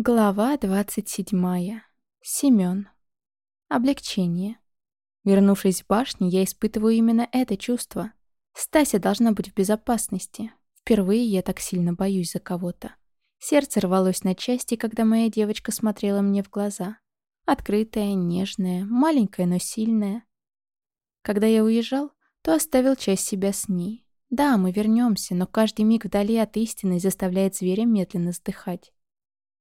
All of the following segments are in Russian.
Глава двадцать седьмая. Семён. Облегчение. Вернувшись в башню, я испытываю именно это чувство. Стася должна быть в безопасности. Впервые я так сильно боюсь за кого-то. Сердце рвалось на части, когда моя девочка смотрела мне в глаза. Открытая, нежная, маленькая, но сильная. Когда я уезжал, то оставил часть себя с ней. Да, мы вернемся, но каждый миг вдали от истины заставляет зверя медленно вздыхать.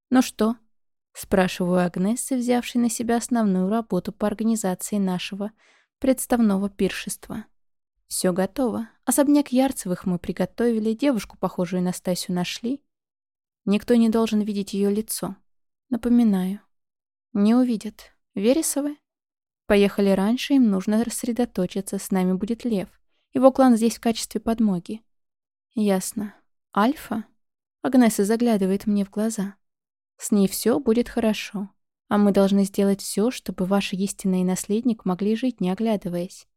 «Ну что?» — спрашиваю Агнессы, взявшей на себя основную работу по организации нашего представного пиршества. Все готово. Особняк Ярцевых мы приготовили, девушку, похожую на Стасю, нашли. Никто не должен видеть ее лицо. Напоминаю. Не увидят. Вересовы? Поехали раньше, им нужно рассредоточиться, с нами будет Лев. Его клан здесь в качестве подмоги. Ясно. Альфа? Агнеса заглядывает мне в глаза. С ней все будет хорошо. А мы должны сделать все, чтобы ваш истинный наследник могли жить, не оглядываясь.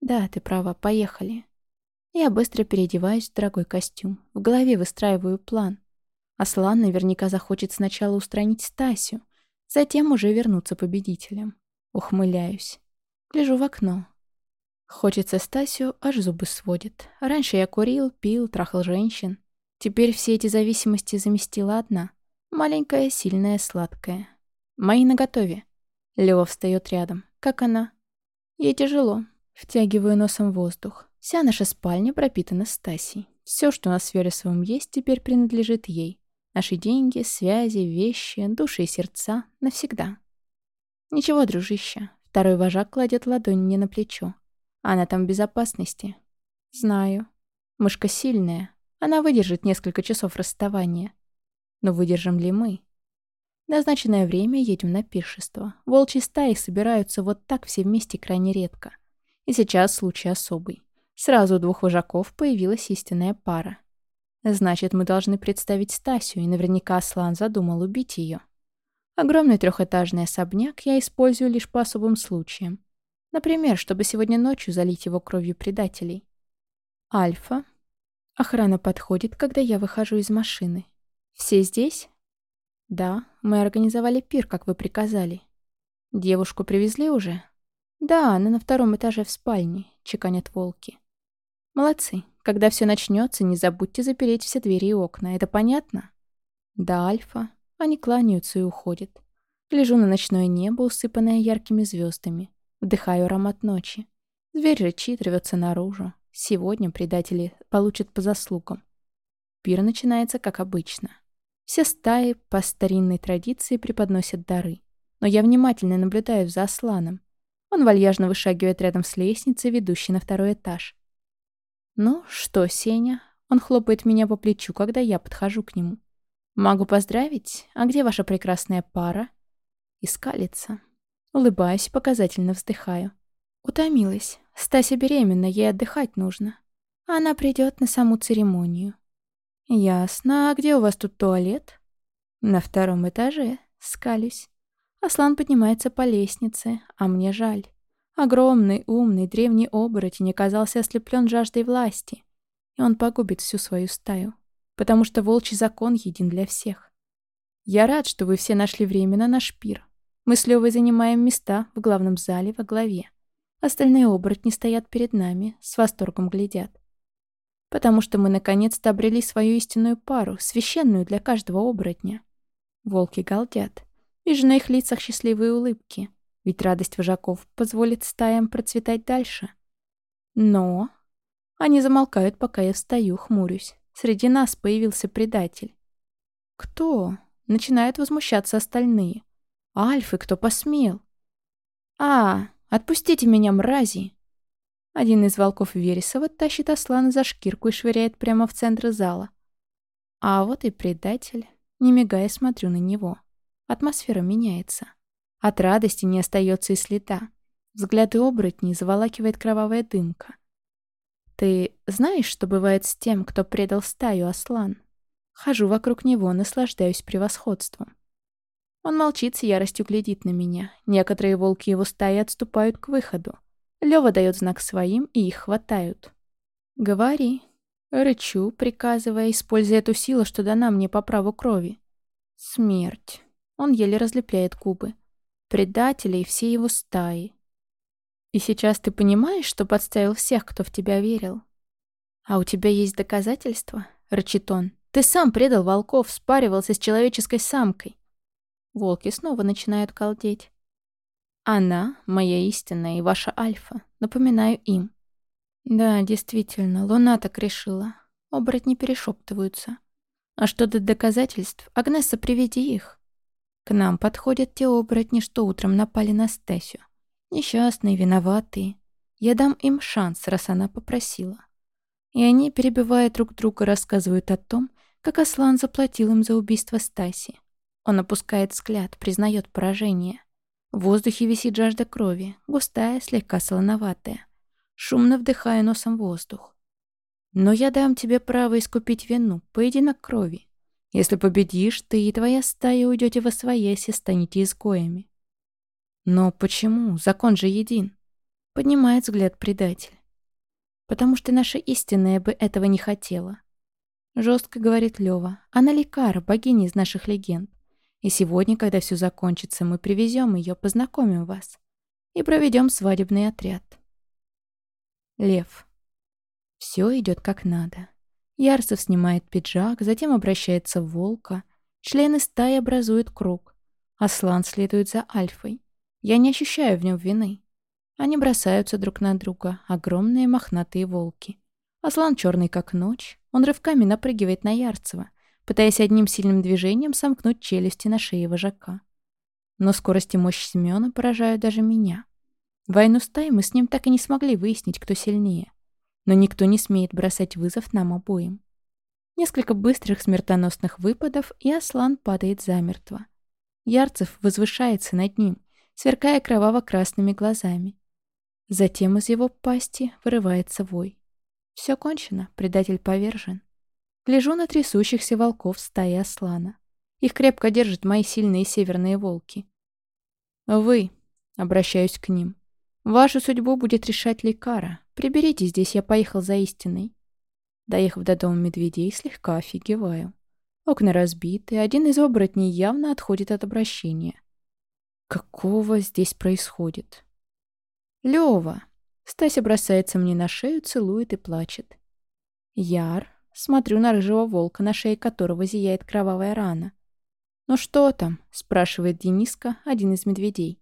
Да, ты права, поехали. Я быстро переодеваюсь в дорогой костюм. В голове выстраиваю план. Аслан наверняка захочет сначала устранить Стасю, затем уже вернуться победителем. Ухмыляюсь. Гляжу в окно. Хочется Стасю, аж зубы сводит. Раньше я курил, пил, трахал женщин. Теперь все эти зависимости заместила одна. Маленькая, сильная, сладкая. Мои наготове. Лева встает рядом. Как она? Ей тяжело. Втягиваю носом воздух. Вся наша спальня пропитана Стасей. Все, что у нас с Вересовым есть, теперь принадлежит ей. Наши деньги, связи, вещи, души и сердца навсегда. Ничего, дружище. Второй вожак кладет ладонь мне на плечо. Она там в безопасности. Знаю. Мышка сильная. Она выдержит несколько часов расставания. Но выдержим ли мы? назначенное время едем на пиршество. Волчьи стаи собираются вот так все вместе крайне редко. И сейчас случай особый. Сразу у двух вожаков появилась истинная пара. Значит, мы должны представить Стасю, и наверняка Аслан задумал убить ее. Огромный трехэтажный особняк я использую лишь по особым случаям. Например, чтобы сегодня ночью залить его кровью предателей. Альфа. Охрана подходит, когда я выхожу из машины. Все здесь? Да, мы организовали пир, как вы приказали. Девушку привезли уже? Да, она на втором этаже в спальне, чеканят волки. Молодцы. Когда все начнется, не забудьте запереть все двери и окна. Это понятно? Да, Альфа. Они кланяются и уходят. Лежу на ночное небо, усыпанное яркими звездами. Вдыхаю аромат ночи. Зверь рычит, рвется наружу. Сегодня предатели получат по заслугам. Пир начинается как обычно. Все стаи по старинной традиции преподносят дары. Но я внимательно наблюдаю за Асланом. Он вальяжно вышагивает рядом с лестницей, ведущей на второй этаж. «Ну что, Сеня?» Он хлопает меня по плечу, когда я подхожу к нему. «Могу поздравить? А где ваша прекрасная пара?» Искалится. Улыбаюсь показательно вздыхаю. Утомилась. Стася беременна, ей отдыхать нужно. Она придет на саму церемонию. Ясно. А где у вас тут туалет? На втором этаже. Скалюсь. Аслан поднимается по лестнице, а мне жаль. Огромный, умный, древний оборотень оказался ослеплен жаждой власти. И он погубит всю свою стаю. Потому что волчий закон един для всех. Я рад, что вы все нашли время на наш пир. Мы с Левой занимаем места в главном зале во главе. Остальные оборотни стоят перед нами, с восторгом глядят. Потому что мы наконец-то обрели свою истинную пару, священную для каждого оборотня. Волки галдят. Вижу на их лицах счастливые улыбки. Ведь радость вожаков позволит стаям процветать дальше. Но... Они замолкают, пока я встаю, хмурюсь. Среди нас появился предатель. Кто? Начинают возмущаться остальные. Альфы, кто посмел? А, отпустите меня, мрази! Один из волков Вересова тащит Аслана за шкирку и швыряет прямо в центр зала. А вот и предатель. Не мигая, смотрю на него. Атмосфера меняется. От радости не остается и следа. Взгляды оборотней заволакивает кровавая дымка. «Ты знаешь, что бывает с тем, кто предал стаю, Аслан?» Хожу вокруг него, наслаждаюсь превосходством. Он молчит, с яростью глядит на меня. Некоторые волки его стаи отступают к выходу. Лёва дает знак своим, и их хватают. «Говори». Рычу, приказывая, используя эту силу, что дана мне по праву крови. Смерть. Он еле разлепляет губы. Предатели и все его стаи. И сейчас ты понимаешь, что подставил всех, кто в тебя верил? А у тебя есть доказательства? Рычит он. Ты сам предал волков, спаривался с человеческой самкой. Волки снова начинают колдеть. Она — моя истинная и ваша альфа. Напоминаю им. Да, действительно, луна так решила. Оборотни перешептываются. А что до доказательств, Агнесса, приведи их. К нам подходят те оборотни, что утром напали на Стасю. Несчастные, виноватые. Я дам им шанс, раз она попросила. И они, перебивая друг друга, рассказывают о том, как Аслан заплатил им за убийство Стаси. Он опускает взгляд, признает поражение. В воздухе висит жажда крови, густая, слегка солоноватая. Шумно вдыхая носом воздух. Но я дам тебе право искупить вину, поединок крови. Если победишь, ты и твоя стая уйдете во своясь и станете изгоями. Но почему? Закон же един. Поднимает взгляд предатель. Потому что наша истинная бы этого не хотела. Жестко говорит Лева. Она лекара, богиня из наших легенд. И сегодня, когда все закончится, мы привезем ее, познакомим вас. И проведем свадебный отряд. Лев. Все идет как надо. Ярцев снимает пиджак, затем обращается в волка. Члены стаи образуют круг. Аслан следует за Альфой. Я не ощущаю в нем вины. Они бросаются друг на друга, огромные мохнатые волки. Аслан черный как ночь. Он рывками напрыгивает на Ярцева, пытаясь одним сильным движением сомкнуть челюсти на шее вожака. Но скорость и мощь Семёна поражают даже меня. Войну стаи мы с ним так и не смогли выяснить, кто сильнее. Но никто не смеет бросать вызов нам обоим. Несколько быстрых смертоносных выпадов, и Аслан падает замертво. Ярцев возвышается над ним, сверкая кроваво-красными глазами. Затем из его пасти вырывается вой. Все кончено, предатель повержен. Гляжу на трясущихся волков стаи Аслана. Их крепко держат мои сильные северные волки. «Вы», — обращаюсь к ним, — «вашу судьбу будет решать лекара. Приберите здесь, я поехал за истиной». Доехав до дома медведей, слегка офигеваю. Окна разбиты, один из оборотней явно отходит от обращения. Какого здесь происходит? Лёва. Стася бросается мне на шею, целует и плачет. Яр. Смотрю на рыжего волка, на шее которого зияет кровавая рана. «Ну что там?» — спрашивает Дениска, один из медведей.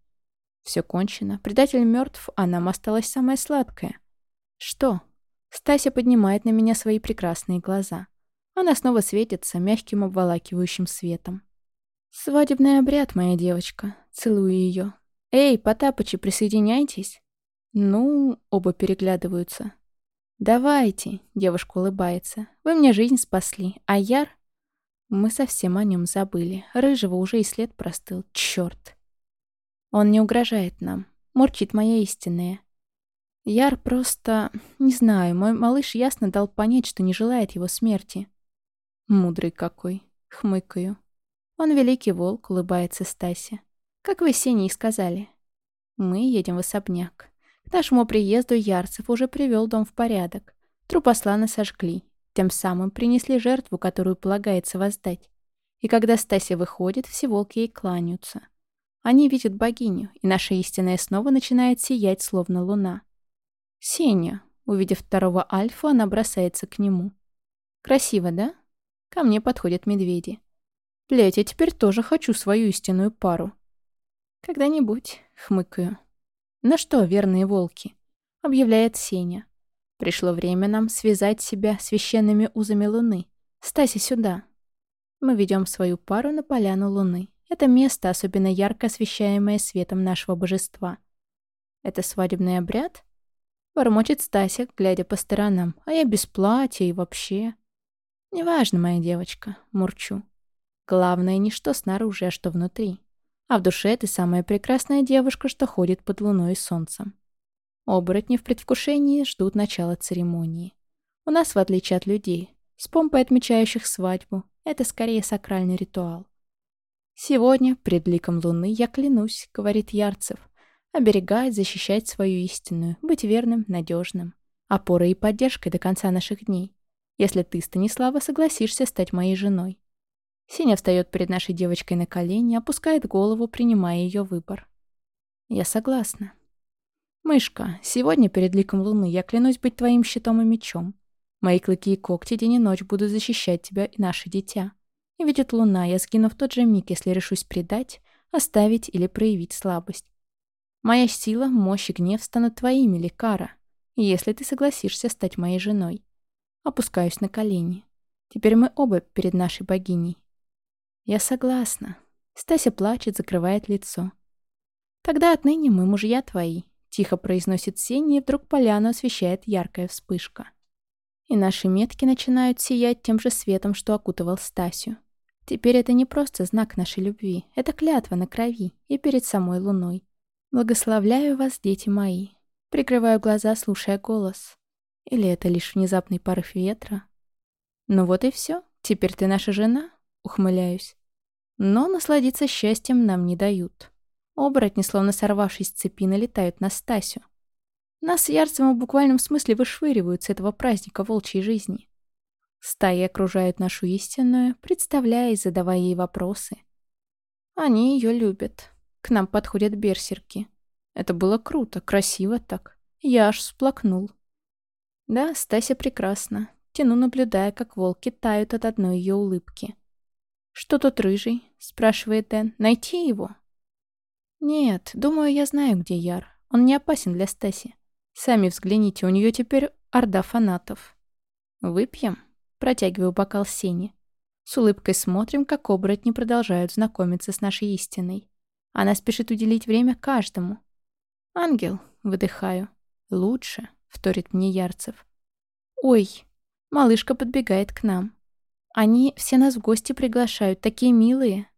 Все кончено. Предатель мертв, а нам осталось самое сладкое. Что? Стася поднимает на меня свои прекрасные глаза. Она снова светится мягким обволакивающим светом. «Свадебный обряд, моя девочка», — целую ее. «Эй, Потапычи, присоединяйтесь». «Ну...» — оба переглядываются. «Давайте», — девушка улыбается. «Вы мне жизнь спасли, а Яр...» Мы совсем о нем забыли. Рыжего уже и след простыл. Черт. Он не угрожает нам. Мурчит моя истинная. Яр просто... Не знаю, мой малыш ясно дал понять, что не желает его смерти. Мудрый какой. Хмыкаю. Он великий волк, улыбается Стася. Как вы с Сеней сказали. Мы едем в особняк. К нашему приезду Ярцев уже привел дом в порядок. Труп Аслана сожгли. Тем самым принесли жертву, которую полагается воздать. И когда Стася выходит, все волки ей кланяются. Они видят богиню, и наша истинная снова начинает сиять, словно луна. Сеня, увидев второго альфа, она бросается к нему. Красиво, да? Ко мне подходят медведи. Блять, я теперь тоже хочу свою истинную пару. Когда-нибудь, хмыкаю. На что, верные волки? Объявляет Сеня. Пришло время нам связать себя священными узами луны. Стаси сюда. Мы ведем свою пару на поляну луны. Это место, особенно ярко освещаемое светом нашего божества. Это свадебный обряд? Бормочет Стася, глядя по сторонам, а я без платья и вообще. Неважно, моя девочка, мурчу. Главное не что снаружи, а что внутри. А в душе ты самая прекрасная девушка, что ходит под луной и солнцем. Оборотни в предвкушении ждут начала церемонии. У нас, в отличие от людей, с помпой отмечающих свадьбу, это скорее сакральный ритуал. «Сегодня, пред ликом луны, я клянусь», — говорит Ярцев, оберегать, защищать свою истинную, быть верным, надежным, опорой и поддержкой до конца наших дней, если ты, Станислава, согласишься стать моей женой. Сеня встает перед нашей девочкой на колени, опускает голову, принимая ее выбор. Я согласна. «Мышка, сегодня перед ликом луны я клянусь быть твоим щитом и мечом. Мои клыки и когти день и ночь будут защищать тебя и наше дитя. И видит луна, я сгину в тот же миг, если решусь предать, оставить или проявить слабость. Моя сила, мощь и гнев станут твоими, Лекара, если ты согласишься стать моей женой. Опускаюсь на колени. Теперь мы оба перед нашей богиней. Я согласна. Стася плачет, закрывает лицо. Тогда отныне мы мужья твои, тихо произносит Сеня, и вдруг поляну освещает яркая вспышка. И наши метки начинают сиять тем же светом, что окутывал Стасю. Теперь это не просто знак нашей любви, это клятва на крови и перед самой луной. Благословляю вас, дети мои. Прикрываю глаза, слушая голос. Или это лишь внезапный порыв ветра? Ну вот и все. Теперь ты наша жена, ухмыляюсь. Но насладиться счастьем нам не дают. Оборотни, словно сорвавшись с цепи, налетают на Стасю. Нас с Ярцем в буквальном смысле вышвыривают с этого праздника волчьей жизни. Стаи окружают нашу истинную, представляя и задавая ей вопросы. Они ее любят. К нам подходят берсерки. Это было круто, красиво так. Я аж всплакнул. Да, Стася прекрасна. Тяну, наблюдая, как волки тают от одной ее улыбки. «Что тут рыжий?» — спрашивает Дэн. «Найти его?» «Нет, думаю, я знаю, где Яр. Он не опасен для Стаси. Сами взгляните, у нее теперь орда фанатов. Выпьем?» Протягиваю бокал Сене. С улыбкой смотрим, как оборотни продолжают знакомиться с нашей истиной. Она спешит уделить время каждому. «Ангел», — выдыхаю. «Лучше», — вторит мне Ярцев. «Ой», — малышка подбегает к нам. «Они все нас в гости приглашают, такие милые».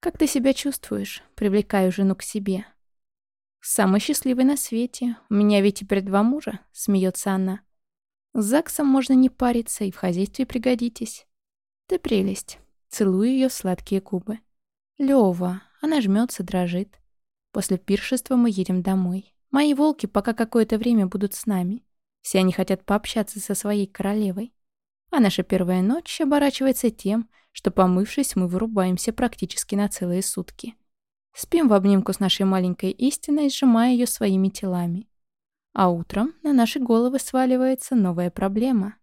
«Как ты себя чувствуешь?» — привлекаю жену к себе. «Самый счастливый на свете. У меня ведь теперь два мужа», — смеется она. С ЗАГСом можно не париться и в хозяйстве пригодитесь. Ты прелесть. Целую ее сладкие губы. Лёва, она жмется, дрожит. После пиршества мы едем домой. Мои волки пока какое-то время будут с нами. Все они хотят пообщаться со своей королевой. А наша первая ночь оборачивается тем, что, помывшись, мы вырубаемся практически на целые сутки. Спим в обнимку с нашей маленькой истиной, сжимая ее своими телами. А утром на наши головы сваливается новая проблема.